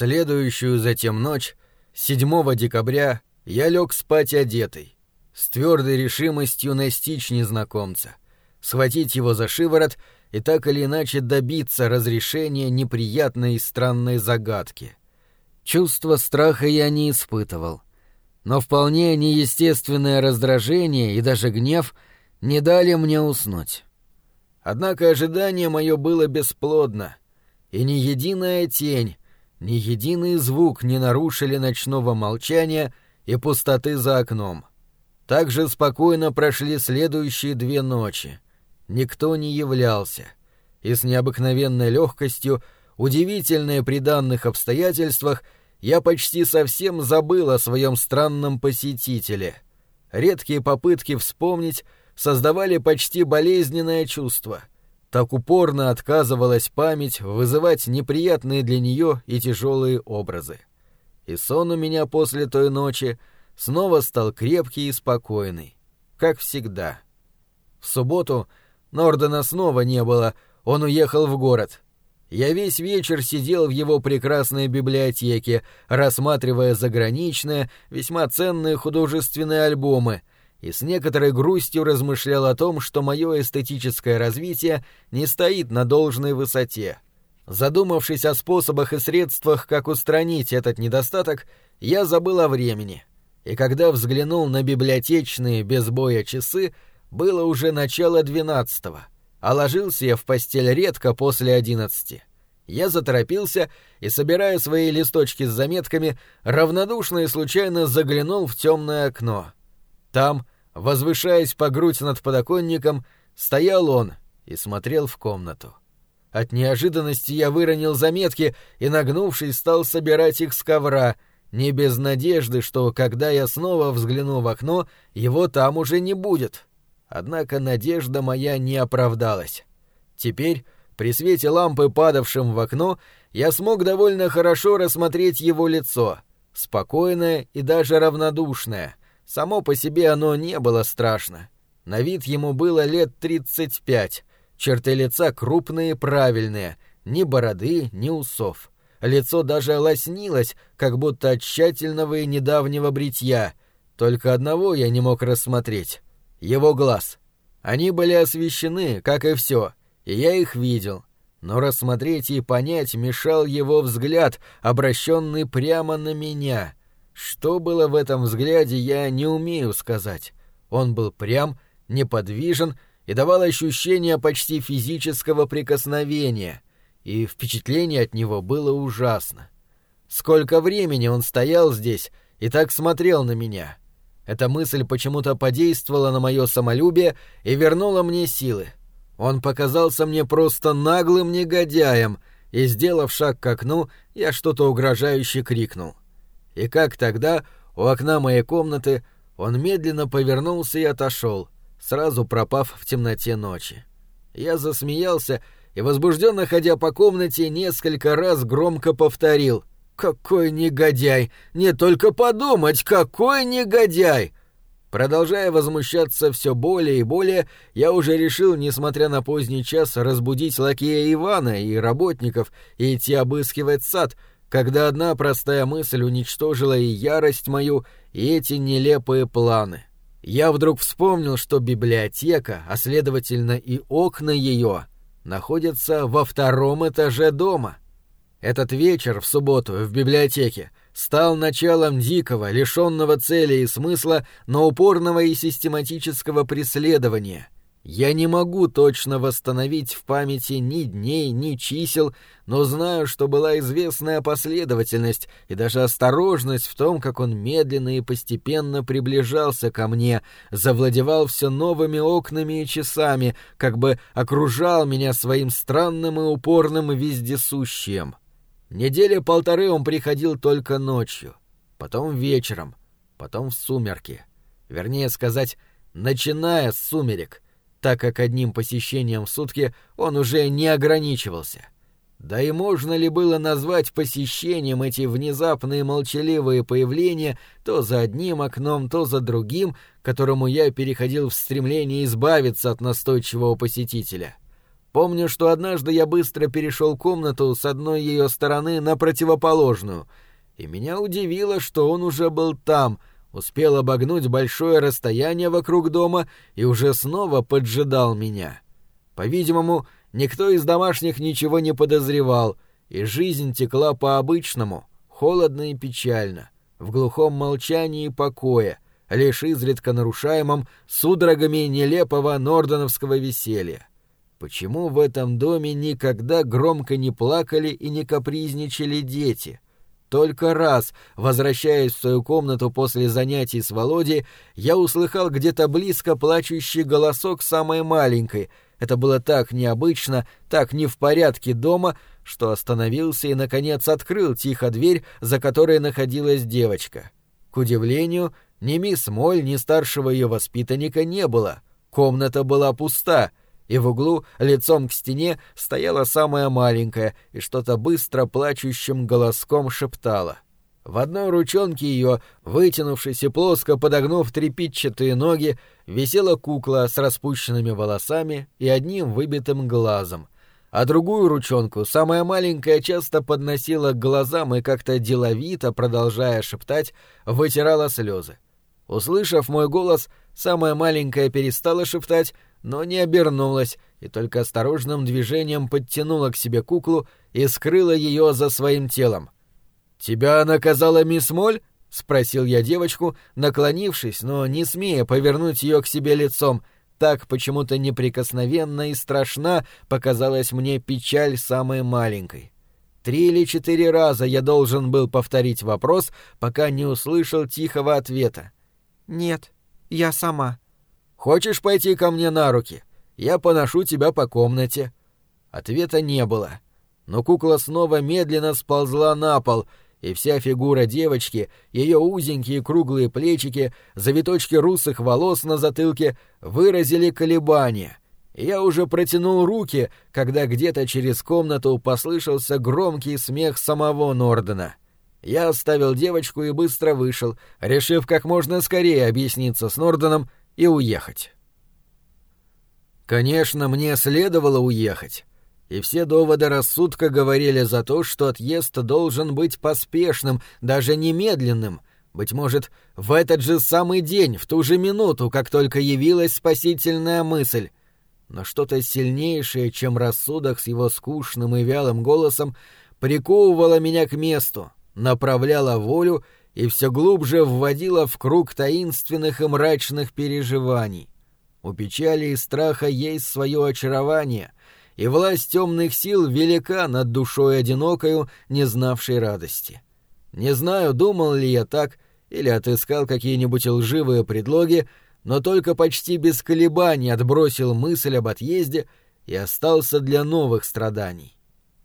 следующую затем ночь, 7 декабря, я лег спать одетый, с твердой решимостью настичь незнакомца, схватить его за шиворот и так или иначе добиться разрешения неприятной и странной загадки. Чувство страха я не испытывал, но вполне неестественное раздражение и даже гнев не дали мне уснуть. Однако ожидание мое было бесплодно, и ни единая тень, ни единый звук не нарушили ночного молчания и пустоты за окном. Так же спокойно прошли следующие две ночи. Никто не являлся. И с необыкновенной легкостью, удивительной при данных обстоятельствах, я почти совсем забыл о своем странном посетителе. Редкие попытки вспомнить создавали почти болезненное чувство — так упорно отказывалась память вызывать неприятные для нее и тяжелые образы. И сон у меня после той ночи снова стал крепкий и спокойный, как всегда. В субботу Нордена снова не было, он уехал в город. Я весь вечер сидел в его прекрасной библиотеке, рассматривая заграничные, весьма ценные художественные альбомы — и с некоторой грустью размышлял о том, что мое эстетическое развитие не стоит на должной высоте. Задумавшись о способах и средствах, как устранить этот недостаток, я забыл о времени. И когда взглянул на библиотечные без боя часы, было уже начало двенадцатого, а ложился я в постель редко после одиннадцати. Я заторопился и, собирая свои листочки с заметками, равнодушно и случайно заглянул в темное окно. Там, Возвышаясь по грудь над подоконником, стоял он и смотрел в комнату. От неожиданности я выронил заметки и, нагнувшись, стал собирать их с ковра, не без надежды, что, когда я снова взгляну в окно, его там уже не будет. Однако надежда моя не оправдалась. Теперь, при свете лампы, падавшем в окно, я смог довольно хорошо рассмотреть его лицо, спокойное и даже равнодушное — Само по себе оно не было страшно. На вид ему было лет тридцать пять. Черты лица крупные, правильные, ни бороды, ни усов. Лицо даже лоснилось, как будто от тщательного и недавнего бритья. Только одного я не мог рассмотреть — его глаз. Они были освещены, как и все, и я их видел. Но рассмотреть и понять мешал его взгляд, обращенный прямо на меня — что было в этом взгляде, я не умею сказать. Он был прям, неподвижен и давал ощущение почти физического прикосновения, и впечатление от него было ужасно. Сколько времени он стоял здесь и так смотрел на меня. Эта мысль почему-то подействовала на мое самолюбие и вернула мне силы. Он показался мне просто наглым негодяем, и, сделав шаг к окну, я что-то угрожающе крикнул. И как тогда, у окна моей комнаты, он медленно повернулся и отошел, сразу пропав в темноте ночи. Я засмеялся и, возбужденно ходя по комнате, несколько раз громко повторил «Какой негодяй! Не только подумать, какой негодяй!» Продолжая возмущаться все более и более, я уже решил, несмотря на поздний час, разбудить лакея Ивана и работников и идти обыскивать сад, когда одна простая мысль уничтожила и ярость мою, и эти нелепые планы. Я вдруг вспомнил, что библиотека, а следовательно и окна ее, находятся во втором этаже дома. Этот вечер в субботу в библиотеке стал началом дикого, лишенного цели и смысла, но упорного и систематического преследования — я не могу точно восстановить в памяти ни дней, ни чисел, но знаю, что была известная последовательность и даже осторожность в том, как он медленно и постепенно приближался ко мне, завладевал все новыми окнами и часами, как бы окружал меня своим странным и упорным вездесущим. Недели полторы он приходил только ночью, потом вечером, потом в сумерки. Вернее сказать, начиная с сумерек — так как одним посещением в сутки он уже не ограничивался. Да и можно ли было назвать посещением эти внезапные молчаливые появления то за одним окном, то за другим, которому я переходил в стремлении избавиться от настойчивого посетителя? Помню, что однажды я быстро перешел комнату с одной ее стороны на противоположную, и меня удивило, что он уже был там, успел обогнуть большое расстояние вокруг дома и уже снова поджидал меня. По-видимому, никто из домашних ничего не подозревал, и жизнь текла по-обычному, холодно и печально, в глухом молчании и покое, лишь изредка нарушаемом судорогами нелепого нордоновского веселья. Почему в этом доме никогда громко не плакали и не капризничали дети? Только раз, возвращаясь в свою комнату после занятий с Володей, я услыхал где-то близко плачущий голосок самой маленькой. Это было так необычно, так не в порядке дома, что остановился и, наконец, открыл тихо дверь, за которой находилась девочка. К удивлению, ни мисс Моль, ни старшего ее воспитанника не было. Комната была пуста — и в углу, лицом к стене, стояла самая маленькая и что-то быстро плачущим голоском шептала. В одной ручонке ее, вытянувшись и плоско подогнув трепетчатые ноги, висела кукла с распущенными волосами и одним выбитым глазом, а другую ручонку, самая маленькая, часто подносила к глазам и как-то деловито, продолжая шептать, вытирала слезы. Услышав мой голос, самая маленькая перестала шептать, но не обернулась и только осторожным движением подтянула к себе куклу и скрыла ее за своим телом. «Тебя наказала мисс Моль?» — спросил я девочку, наклонившись, но не смея повернуть ее к себе лицом. Так почему-то неприкосновенно и страшна показалась мне печаль самой маленькой. Три или четыре раза я должен был повторить вопрос, пока не услышал тихого ответа. «Нет, я сама», Хочешь пойти ко мне на руки? Я поношу тебя по комнате». Ответа не было. Но кукла снова медленно сползла на пол, и вся фигура девочки, ее узенькие круглые плечики, завиточки русых волос на затылке выразили колебания. Я уже протянул руки, когда где-то через комнату послышался громкий смех самого Нордена. Я оставил девочку и быстро вышел, решив как можно скорее объясниться с Норденом и уехать. Конечно, мне следовало уехать, и все доводы рассудка говорили за то, что отъезд должен быть поспешным, даже немедленным, быть может, в этот же самый день, в ту же минуту, как только явилась спасительная мысль. Но что-то сильнейшее, чем рассудок с его скучным и вялым голосом, приковывало меня к месту, направляло волю и все глубже вводила в круг таинственных и мрачных переживаний. У печали и страха есть свое очарование, и власть темных сил велика над душой одинокою, не знавшей радости. Не знаю, думал ли я так, или отыскал какие-нибудь лживые предлоги, но только почти без колебаний отбросил мысль об отъезде и остался для новых страданий.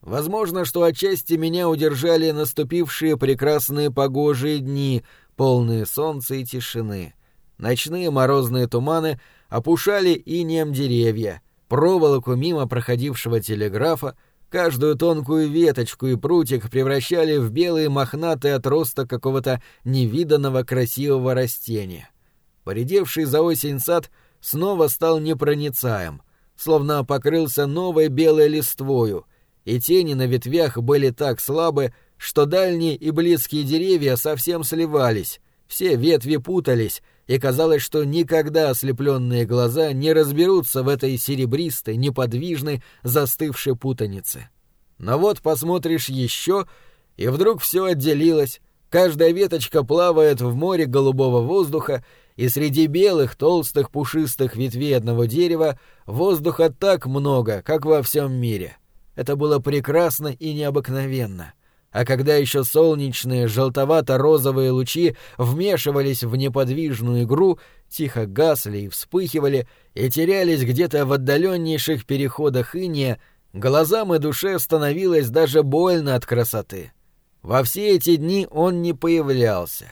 Возможно, что отчасти меня удержали наступившие прекрасные погожие дни, полные солнца и тишины. Ночные морозные туманы опушали инеем деревья, проволоку мимо проходившего телеграфа, каждую тонкую веточку и прутик превращали в белые мохнатые отросток какого-то невиданного красивого растения. Поредевший за осень сад снова стал непроницаем, словно покрылся новой белой листвою — и тени на ветвях были так слабы, что дальние и близкие деревья совсем сливались, все ветви путались, и казалось, что никогда ослепленные глаза не разберутся в этой серебристой, неподвижной, застывшей путанице. Но вот посмотришь еще, и вдруг все отделилось, каждая веточка плавает в море голубого воздуха, и среди белых, толстых, пушистых ветвей одного дерева воздуха так много, как во всем мире — это было прекрасно и необыкновенно. А когда еще солнечные желтовато-розовые лучи вмешивались в неподвижную игру, тихо гасли и вспыхивали, и терялись где-то в отдаленнейших переходах иния, глазам и душе становилось даже больно от красоты. Во все эти дни он не появлялся.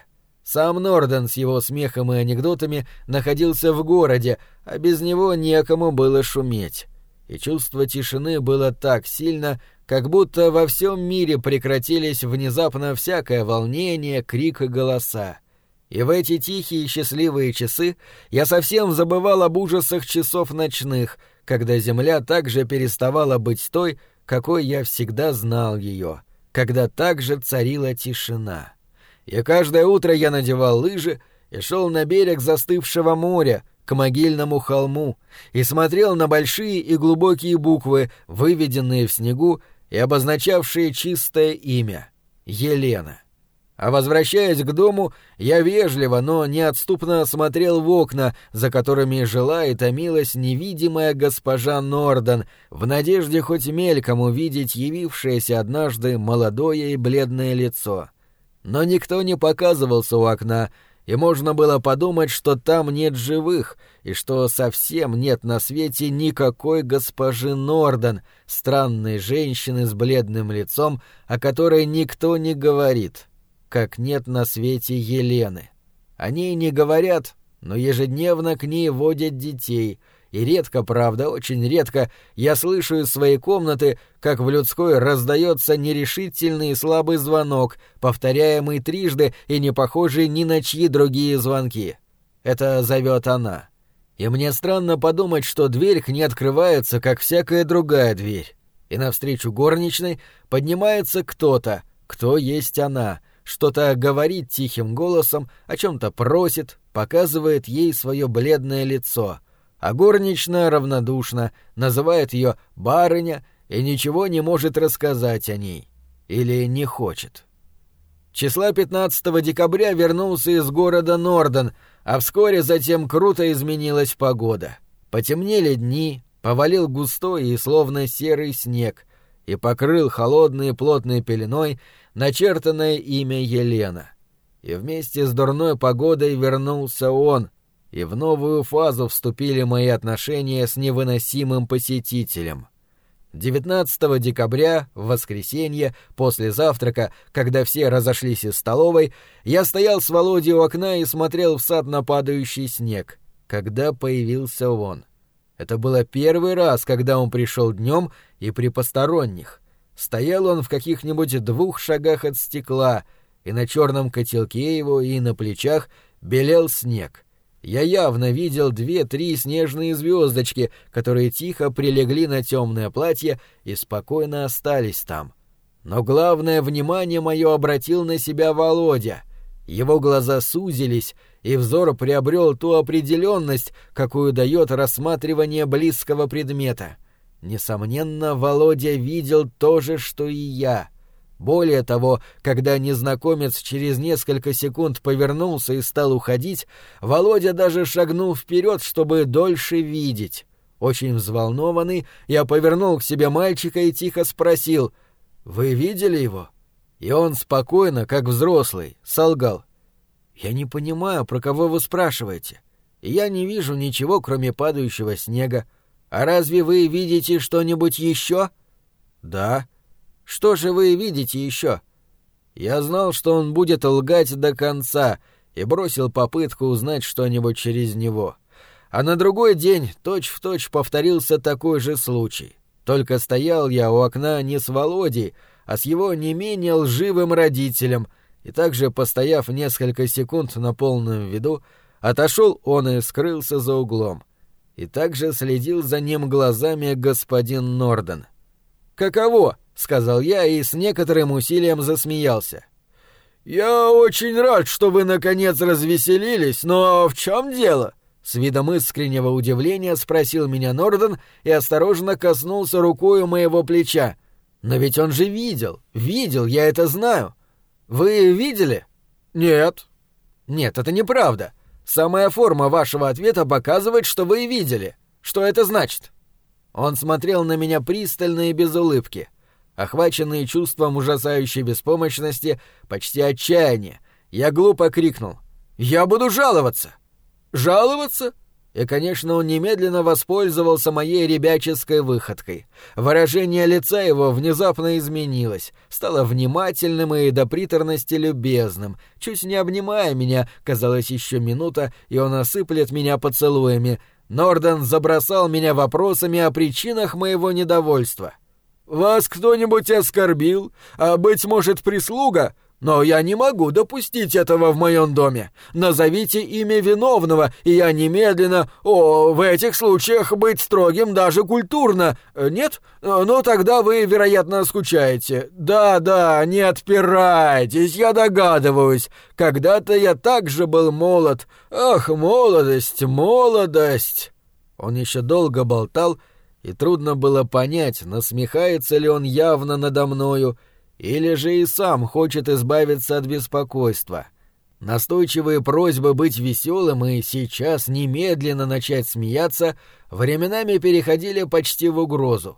Сам Норден с его смехом и анекдотами находился в городе, а без него некому было шуметь и чувство тишины было так сильно, как будто во всем мире прекратились внезапно всякое волнение, крик и голоса. И в эти тихие счастливые часы я совсем забывал об ужасах часов ночных, когда земля также переставала быть той, какой я всегда знал ее, когда также царила тишина. И каждое утро я надевал лыжи и шел на берег застывшего моря, к могильному холму, и смотрел на большие и глубокие буквы, выведенные в снегу и обозначавшие чистое имя — Елена. А возвращаясь к дому, я вежливо, но неотступно смотрел в окна, за которыми жила и томилась невидимая госпожа Норден, в надежде хоть мельком увидеть явившееся однажды молодое и бледное лицо. Но никто не показывался у окна, и можно было подумать, что там нет живых, и что совсем нет на свете никакой госпожи Норден, странной женщины с бледным лицом, о которой никто не говорит как нет на свете Елены. О ней не говорят, но ежедневно к ней водят детей, и редко, правда, очень редко, я слышу из своей комнаты, как в людской раздается нерешительный и слабый звонок, повторяемый трижды и не похожий ни на чьи другие звонки. Это зовет она. И мне странно подумать, что дверь к ней открывается, как всякая другая дверь. И навстречу горничной поднимается кто-то, кто есть она — что-то говорит тихим голосом, о чем-то просит, показывает ей свое бледное лицо, а горничная равнодушно называет ее барыня и ничего не может рассказать о ней. Или не хочет. Числа 15 декабря вернулся из города Норден, а вскоре затем круто изменилась погода. Потемнели дни, повалил густой и словно серый снег и покрыл холодной плотной пеленой начертанное имя Елена. И вместе с дурной погодой вернулся он, и в новую фазу вступили мои отношения с невыносимым посетителем. 19 декабря, в воскресенье, после завтрака, когда все разошлись из столовой, я стоял с Володей у окна и смотрел в сад на падающий снег, когда появился он. Это было первый раз, когда он пришел днем и при посторонних. Стоял он в каких-нибудь двух шагах от стекла, и на черном котелке его и на плечах белел снег. Я явно видел две-три снежные звездочки, которые тихо прилегли на темное платье и спокойно остались там. Но главное внимание мое обратил на себя Володя. Его глаза сузились, и взор приобрел ту определенность, какую дает рассматривание близкого предмета — Несомненно, Володя видел то же, что и я. Более того, когда незнакомец через несколько секунд повернулся и стал уходить, Володя даже шагнул вперед, чтобы дольше видеть. Очень взволнованный, я повернул к себе мальчика и тихо спросил «Вы видели его?» И он спокойно, как взрослый, солгал. «Я не понимаю, про кого вы спрашиваете. Я не вижу ничего, кроме падающего снега. «А разве вы видите что-нибудь еще?» «Да». «Что же вы видите еще?» Я знал, что он будет лгать до конца, и бросил попытку узнать что-нибудь через него. А на другой день точь-в-точь точь повторился такой же случай. Только стоял я у окна не с Володей, а с его не менее лживым родителем, и также, постояв несколько секунд на полном виду, отошел он и скрылся за углом и также следил за ним глазами господин Норден. «Каково?» — сказал я и с некоторым усилием засмеялся. «Я очень рад, что вы наконец развеселились, но в чем дело?» С видом искреннего удивления спросил меня Норден и осторожно коснулся рукой моего плеча. «Но ведь он же видел, видел, я это знаю. Вы видели?» «Нет». «Нет, это неправда. Самая форма вашего ответа показывает, что вы видели. Что это значит?» Он смотрел на меня пристально и без улыбки. Охваченный чувством ужасающей беспомощности, почти отчаяния, я глупо крикнул. «Я буду жаловаться!» «Жаловаться? И, конечно, он немедленно воспользовался моей ребяческой выходкой. Выражение лица его внезапно изменилось, стало внимательным и до приторности любезным. Чуть не обнимая меня, казалось еще минута, и он осыплет меня поцелуями. Норден забросал меня вопросами о причинах моего недовольства. «Вас кто-нибудь оскорбил? А, быть может, прислуга? Но я не могу допустить этого в моем доме. Назовите имя виновного, и я немедленно... О, в этих случаях быть строгим даже культурно. Э, нет? Э, ну, тогда вы, вероятно, скучаете. Да-да, не отпирайтесь, я догадываюсь. Когда-то я также был молод. Ах, молодость, молодость!» Он еще долго болтал, и трудно было понять, насмехается ли он явно надо мною, — или же и сам хочет избавиться от беспокойства. Настойчивые просьбы быть веселым и сейчас немедленно начать смеяться временами переходили почти в угрозу.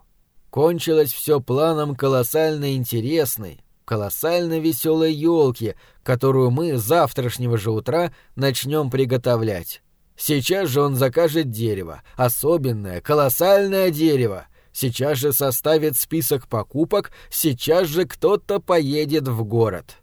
Кончилось все планом колоссально интересной, колоссально веселой елки, которую мы завтрашнего же утра начнем приготовлять. Сейчас же он закажет дерево, особенное, колоссальное дерево, сейчас же составит список покупок, сейчас же кто-то поедет в город.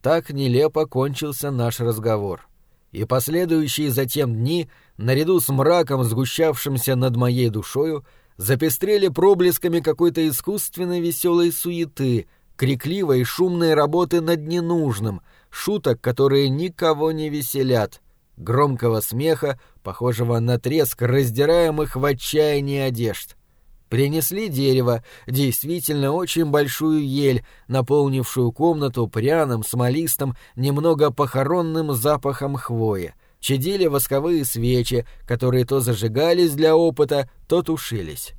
Так нелепо кончился наш разговор. И последующие затем дни, наряду с мраком, сгущавшимся над моей душою, запестрели проблесками какой-то искусственной веселой суеты, крикливой шумной работы над ненужным, шуток, которые никого не веселят, громкого смеха, похожего на треск раздираемых в отчаянии одежд — Принесли дерево, действительно очень большую ель, наполнившую комнату пряным, смолистым, немного похоронным запахом хвои. Чадили восковые свечи, которые то зажигались для опыта, то тушились.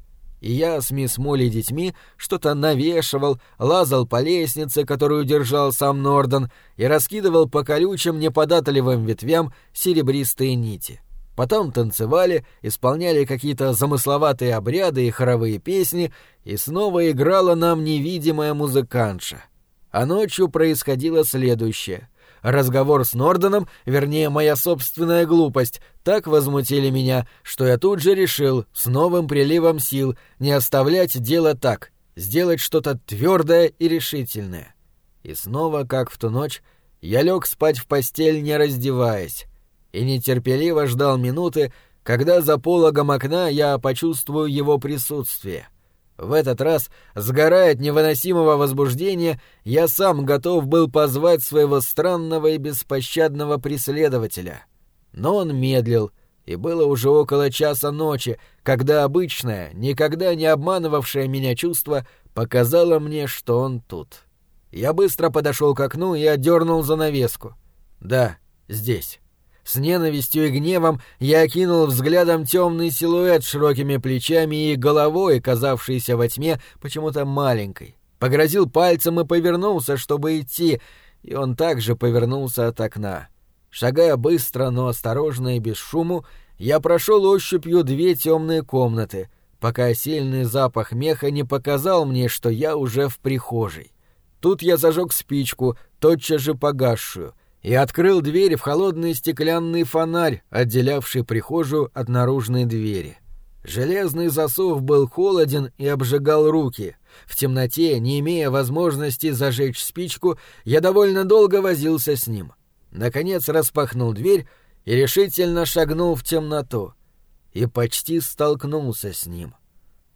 И я с мисс Молли детьми что-то навешивал, лазал по лестнице, которую держал сам Нордон, и раскидывал по колючим неподатливым ветвям серебристые нити. — Потом танцевали, исполняли какие-то замысловатые обряды и хоровые песни, и снова играла нам невидимая музыкантша. А ночью происходило следующее. Разговор с Норденом, вернее, моя собственная глупость, так возмутили меня, что я тут же решил, с новым приливом сил, не оставлять дело так, сделать что-то твердое и решительное. И снова, как в ту ночь, я лег спать в постель, не раздеваясь и нетерпеливо ждал минуты, когда за пологом окна я почувствую его присутствие. В этот раз, сгорая от невыносимого возбуждения, я сам готов был позвать своего странного и беспощадного преследователя. Но он медлил, и было уже около часа ночи, когда обычное, никогда не обманывавшее меня чувство показало мне, что он тут. Я быстро подошел к окну и отдернул занавеску. Да, здесь. С ненавистью и гневом я окинул взглядом темный силуэт с широкими плечами и головой, казавшейся во тьме почему-то маленькой. Погрозил пальцем и повернулся, чтобы идти, и он также повернулся от окна. Шагая быстро, но осторожно и без шуму, я прошел ощупью две темные комнаты, пока сильный запах меха не показал мне, что я уже в прихожей. Тут я зажег спичку, тотчас же погасшую — и открыл дверь в холодный стеклянный фонарь, отделявший прихожую от наружной двери. Железный засов был холоден и обжигал руки. В темноте, не имея возможности зажечь спичку, я довольно долго возился с ним. Наконец распахнул дверь и решительно шагнул в темноту. И почти столкнулся с ним.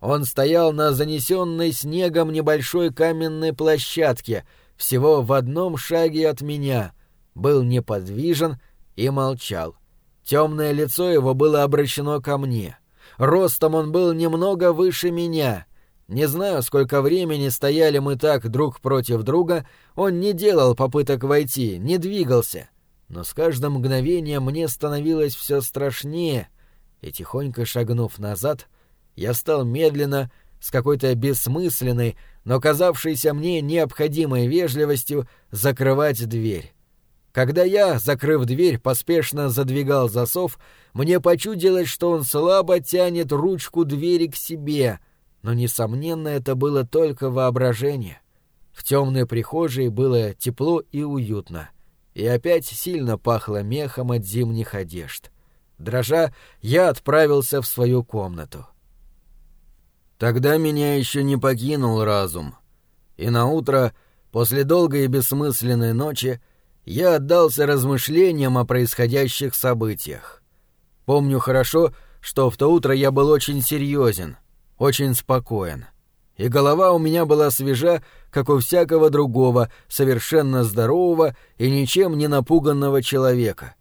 Он стоял на занесенной снегом небольшой каменной площадке, всего в одном шаге от меня — был неподвижен и молчал. Темное лицо его было обращено ко мне. Ростом он был немного выше меня. Не знаю, сколько времени стояли мы так друг против друга, он не делал попыток войти, не двигался. Но с каждым мгновением мне становилось все страшнее, и тихонько шагнув назад, я стал медленно, с какой-то бессмысленной, но казавшейся мне необходимой вежливостью, закрывать дверь. Когда я, закрыв дверь, поспешно задвигал засов, мне почудилось, что он слабо тянет ручку двери к себе, но, несомненно, это было только воображение. В темной прихожей было тепло и уютно, и опять сильно пахло мехом от зимних одежд. Дрожа, я отправился в свою комнату. Тогда меня еще не покинул разум, и на утро, после долгой и бессмысленной ночи, я отдался размышлениям о происходящих событиях. Помню хорошо, что в то утро я был очень серьезен, очень спокоен. и голова у меня была свежа, как у всякого другого, совершенно здорового и ничем не напуганного человека.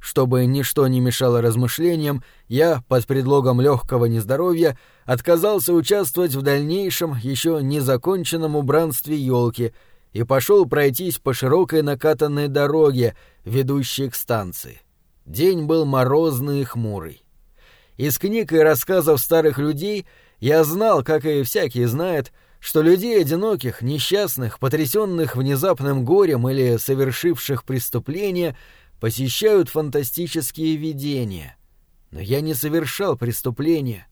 Чтобы ничто не мешало размышлениям, я, под предлогом легкого нездоровья, отказался участвовать в дальнейшем, еще незаконченном убранстве елки и пошел пройтись по широкой накатанной дороге, ведущей к станции. День был морозный и хмурый. Из книг и рассказов старых людей я знал, как и всякий знает, что людей одиноких, несчастных, потрясенных внезапным горем или совершивших преступления — посещают фантастические видения. Но я не совершал преступления,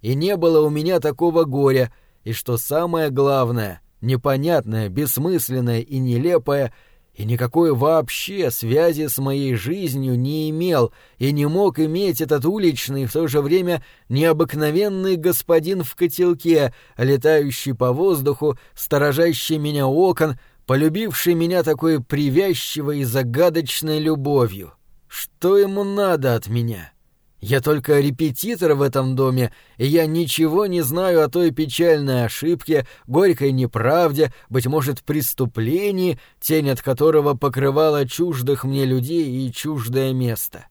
и не было у меня такого горя, и что самое главное, непонятное, бессмысленное и нелепое, и никакой вообще связи с моей жизнью не имел и не мог иметь этот уличный, в то же время необыкновенный господин в котелке, летающий по воздуху, сторожащий меня окон, полюбивший меня такой привязчивой и загадочной любовью. Что ему надо от меня? Я только репетитор в этом доме, и я ничего не знаю о той печальной ошибке, горькой неправде, быть может, преступлении, тень от которого покрывала чуждых мне людей и чуждое место.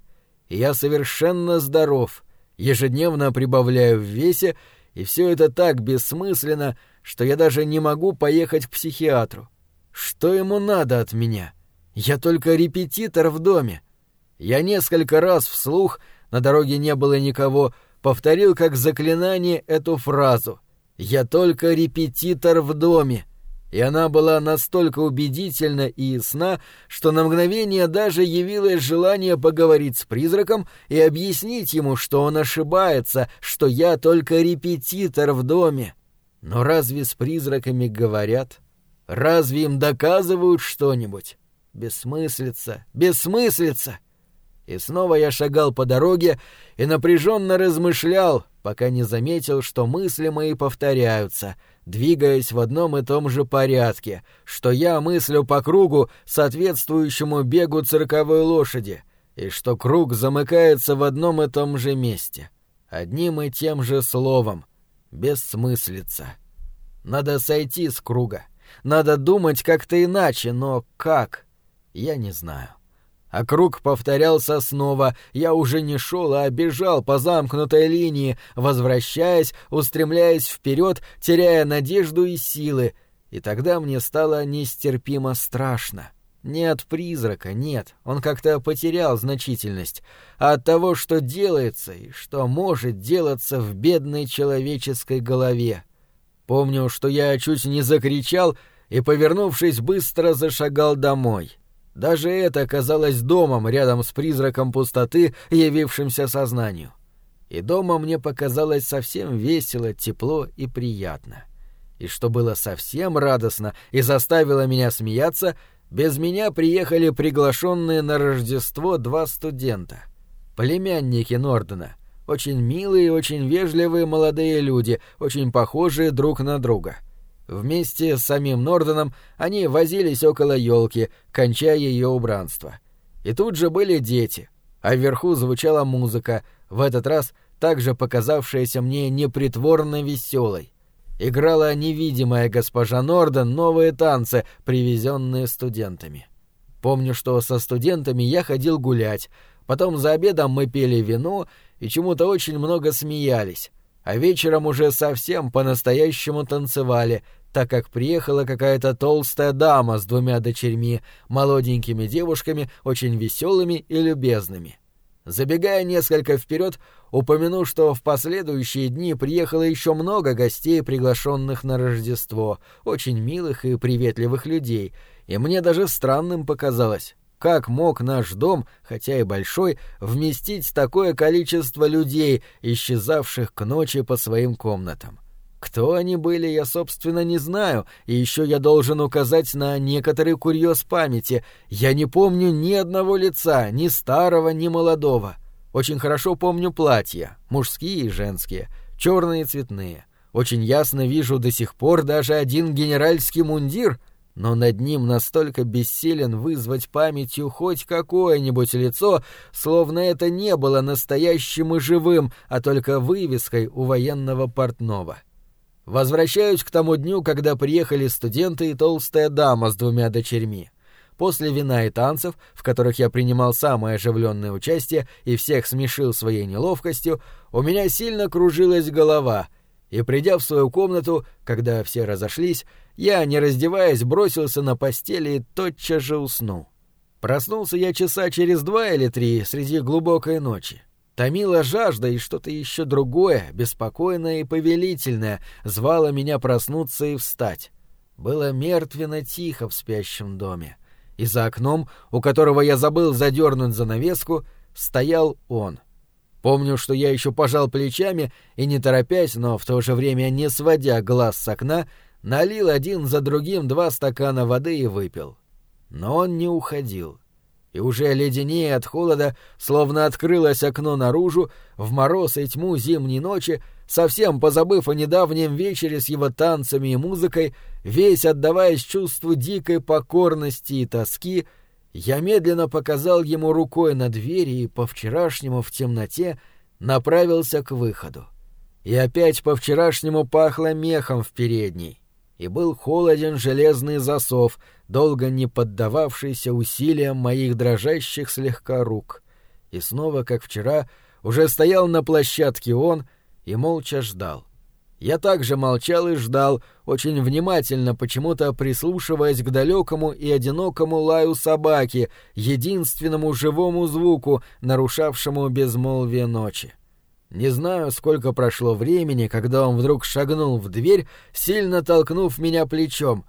я совершенно здоров, ежедневно прибавляю в весе, и все это так бессмысленно, что я даже не могу поехать к психиатру. Что ему надо от меня? Я только репетитор в доме. Я несколько раз вслух, на дороге не было никого, повторил как заклинание эту фразу. «Я только репетитор в доме». И она была настолько убедительна и ясна, что на мгновение даже явилось желание поговорить с призраком и объяснить ему, что он ошибается, что я только репетитор в доме. Но разве с призраками говорят? Разве им доказывают что-нибудь? Бессмыслица, бессмыслица! И снова я шагал по дороге и напряженно размышлял, пока не заметил, что мысли мои повторяются, двигаясь в одном и том же порядке, что я мыслю по кругу, соответствующему бегу цирковой лошади, и что круг замыкается в одном и том же месте, одним и тем же словом — бессмыслица. Надо сойти с круга — надо думать как-то иначе, но как? Я не знаю. А круг повторялся снова. Я уже не шел, а бежал по замкнутой линии, возвращаясь, устремляясь вперед, теряя надежду и силы. И тогда мне стало нестерпимо страшно. Не от призрака, нет, он как-то потерял значительность, а от того, что делается и что может делаться в бедной человеческой голове. Помню, что я чуть не закричал и, повернувшись, быстро зашагал домой. Даже это оказалось домом рядом с призраком пустоты, явившимся сознанию. И дома мне показалось совсем весело, тепло и приятно. И что было совсем радостно и заставило меня смеяться, без меня приехали приглашенные на Рождество два студента. Племянники Нордена — очень милые и очень вежливые молодые люди, очень похожие друг на друга. Вместе с самим Норденом они возились около елки, кончая ее убранство. И тут же были дети, а вверху звучала музыка, в этот раз также показавшаяся мне непритворно веселой. Играла невидимая госпожа Норден новые танцы, привезенные студентами. Помню, что со студентами я ходил гулять, потом за обедом мы пили вино и чему-то очень много смеялись, а вечером уже совсем по-настоящему танцевали, так как приехала какая-то толстая дама с двумя дочерьми, молоденькими девушками, очень веселыми и любезными. Забегая несколько вперед, упомяну, что в последующие дни приехало еще много гостей, приглашенных на Рождество, очень милых и приветливых людей, и мне даже странным показалось, как мог наш дом, хотя и большой, вместить такое количество людей, исчезавших к ночи по своим комнатам? Кто они были, я, собственно, не знаю, и еще я должен указать на некоторый курьез памяти. Я не помню ни одного лица, ни старого, ни молодого. Очень хорошо помню платья, мужские и женские, черные и цветные. Очень ясно вижу до сих пор даже один генеральский мундир — но над ним настолько бессилен вызвать памятью хоть какое-нибудь лицо, словно это не было настоящим и живым, а только вывеской у военного портного. Возвращаюсь к тому дню, когда приехали студенты и толстая дама с двумя дочерьми. После вина и танцев, в которых я принимал самое оживленное участие и всех смешил своей неловкостью, у меня сильно кружилась голова, и, придя в свою комнату, когда все разошлись, я, не раздеваясь, бросился на постели и тотчас же уснул. Проснулся я часа через два или три среди глубокой ночи. Томила жажда и что-то еще другое, беспокойное и повелительное, звало меня проснуться и встать. Было мертвенно тихо в спящем доме и за окном, у которого я забыл задернуть занавеску, стоял он. Помню, что я еще пожал плечами и, не торопясь, но в то же время не сводя глаз с окна, налил один за другим два стакана воды и выпил. Но он не уходил. И уже леденее от холода, словно открылось окно наружу, в мороз и тьму зимней ночи, совсем позабыв о недавнем вечере с его танцами и музыкой, весь отдаваясь чувству дикой покорности и тоски, я медленно показал ему рукой на двери и по-вчерашнему в темноте направился к выходу. И опять по-вчерашнему пахло мехом в передней, и был холоден железный засов, долго не поддававшийся усилиям моих дрожащих слегка рук. И снова, как вчера, уже стоял на площадке он — и молча ждал. Я также молчал и ждал, очень внимательно почему-то прислушиваясь к далекому и одинокому лаю собаки, единственному живому звуку, нарушавшему безмолвие ночи. Не знаю, сколько прошло времени, когда он вдруг шагнул в дверь, сильно толкнув меня плечом.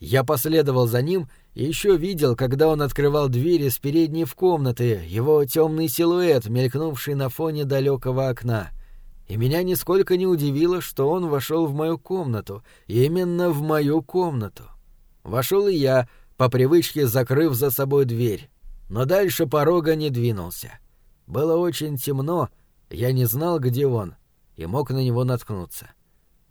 Я последовал за ним и еще видел, когда он открывал дверь из передней в комнаты, его темный силуэт, мелькнувший на фоне далекого окна и меня нисколько не удивило, что он вошел в мою комнату, именно в мою комнату. Вошел и я, по привычке закрыв за собой дверь, но дальше порога не двинулся. Было очень темно, я не знал, где он, и мог на него наткнуться.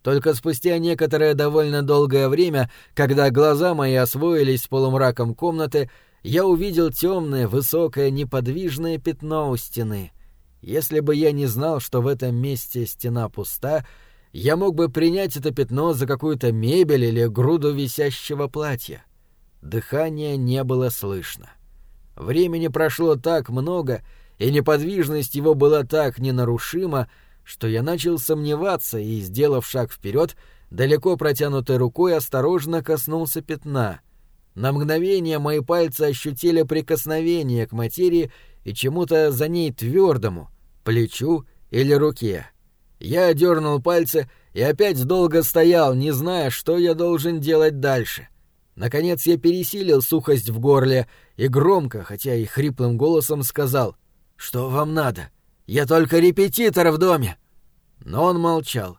Только спустя некоторое довольно долгое время, когда глаза мои освоились с полумраком комнаты, я увидел темное, высокое, неподвижное пятно у стены — если бы я не знал, что в этом месте стена пуста, я мог бы принять это пятно за какую-то мебель или груду висящего платья. Дыхания не было слышно. Времени прошло так много, и неподвижность его была так ненарушима, что я начал сомневаться и, сделав шаг вперед, далеко протянутой рукой осторожно коснулся пятна. На мгновение мои пальцы ощутили прикосновение к материи и чему-то за ней твердому, плечу или руке. Я дернул пальцы и опять долго стоял, не зная, что я должен делать дальше. Наконец я пересилил сухость в горле и громко, хотя и хриплым голосом сказал «Что вам надо? Я только репетитор в доме!» Но он молчал,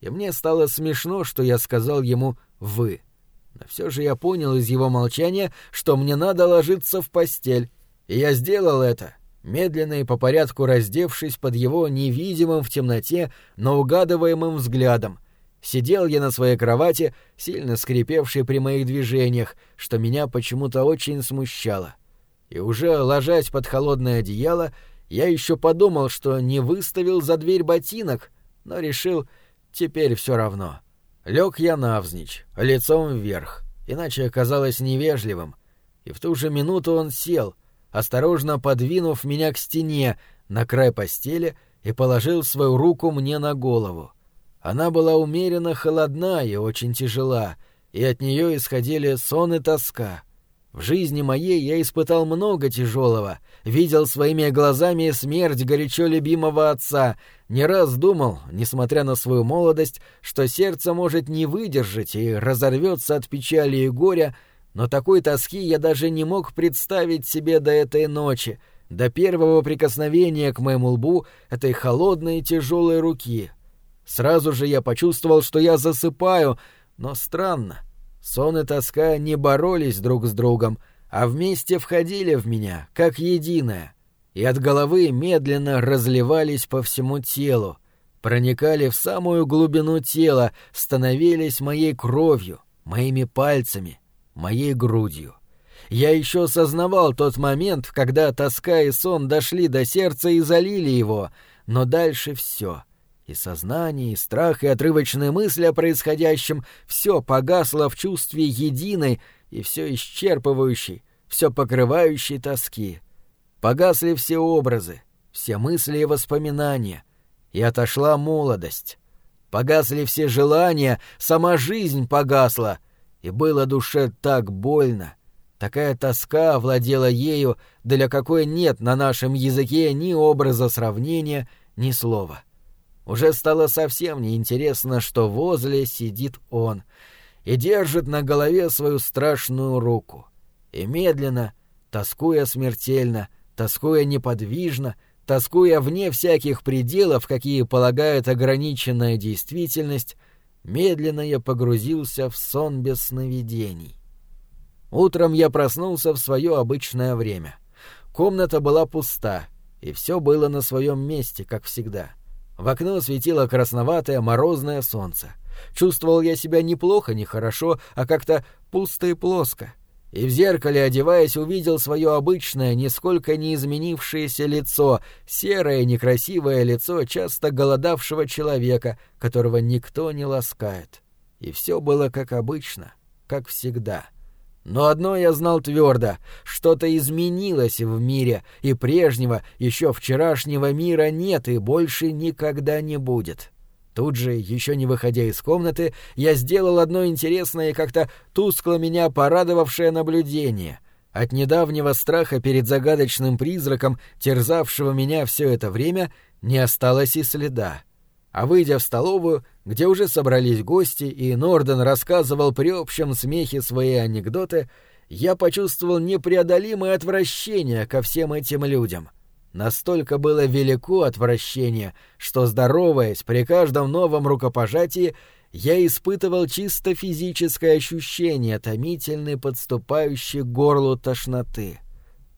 и мне стало смешно, что я сказал ему «вы». Но все же я понял из его молчания, что мне надо ложиться в постель, и я сделал это, медленно и по порядку раздевшись под его невидимым в темноте, но угадываемым взглядом. Сидел я на своей кровати, сильно скрипевшей при моих движениях, что меня почему-то очень смущало. И уже ложась под холодное одеяло, я еще подумал, что не выставил за дверь ботинок, но решил, теперь все равно. Лег я навзничь, лицом вверх, иначе оказалось невежливым. И в ту же минуту он сел — осторожно подвинув меня к стене на край постели и положил свою руку мне на голову. Она была умеренно холодна и очень тяжела, и от нее исходили сон и тоска. В жизни моей я испытал много тяжелого, видел своими глазами смерть горячо любимого отца, не раз думал, несмотря на свою молодость, что сердце может не выдержать и разорвется от печали и горя, но такой тоски я даже не мог представить себе до этой ночи, до первого прикосновения к моему лбу этой холодной и тяжелой руки. Сразу же я почувствовал, что я засыпаю, но странно. Сон и тоска не боролись друг с другом, а вместе входили в меня, как единое, и от головы медленно разливались по всему телу, проникали в самую глубину тела, становились моей кровью, моими пальцами, моей грудью. Я еще осознавал тот момент, когда тоска и сон дошли до сердца и залили его, но дальше все. И сознание, и страх, и отрывочные мысли о происходящем — все погасло в чувстве единой и все исчерпывающей, все покрывающей тоски. Погасли все образы, все мысли и воспоминания, и отошла молодость. Погасли все желания, сама жизнь погасла, и было душе так больно. Такая тоска овладела ею, для какой нет на нашем языке ни образа сравнения, ни слова. Уже стало совсем неинтересно, что возле сидит он и держит на голове свою страшную руку. И медленно, тоскуя смертельно, тоскуя неподвижно, тоскуя вне всяких пределов, какие полагает ограниченная действительность, медленно я погрузился в сон без сновидений. Утром я проснулся в свое обычное время. Комната была пуста, и все было на своем месте, как всегда. В окно светило красноватое морозное солнце. Чувствовал я себя неплохо, не хорошо, а как-то пусто и плоско и в зеркале, одеваясь, увидел свое обычное, нисколько не изменившееся лицо, серое некрасивое лицо часто голодавшего человека, которого никто не ласкает. И все было как обычно, как всегда. Но одно я знал твердо — что-то изменилось в мире, и прежнего, еще вчерашнего мира нет и больше никогда не будет. Тут же, еще не выходя из комнаты, я сделал одно интересное и как-то тускло меня порадовавшее наблюдение. От недавнего страха перед загадочным призраком, терзавшего меня все это время, не осталось и следа. А выйдя в столовую, где уже собрались гости, и Норден рассказывал при общем смехе свои анекдоты, я почувствовал непреодолимое отвращение ко всем этим людям — Настолько было велико отвращение, что, здороваясь при каждом новом рукопожатии, я испытывал чисто физическое ощущение томительной подступающей к горлу тошноты.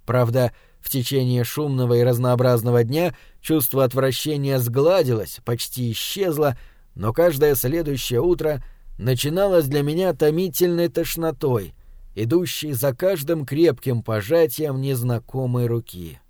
Правда, в течение шумного и разнообразного дня чувство отвращения сгладилось, почти исчезло, но каждое следующее утро начиналось для меня томительной тошнотой, идущей за каждым крепким пожатием незнакомой руки.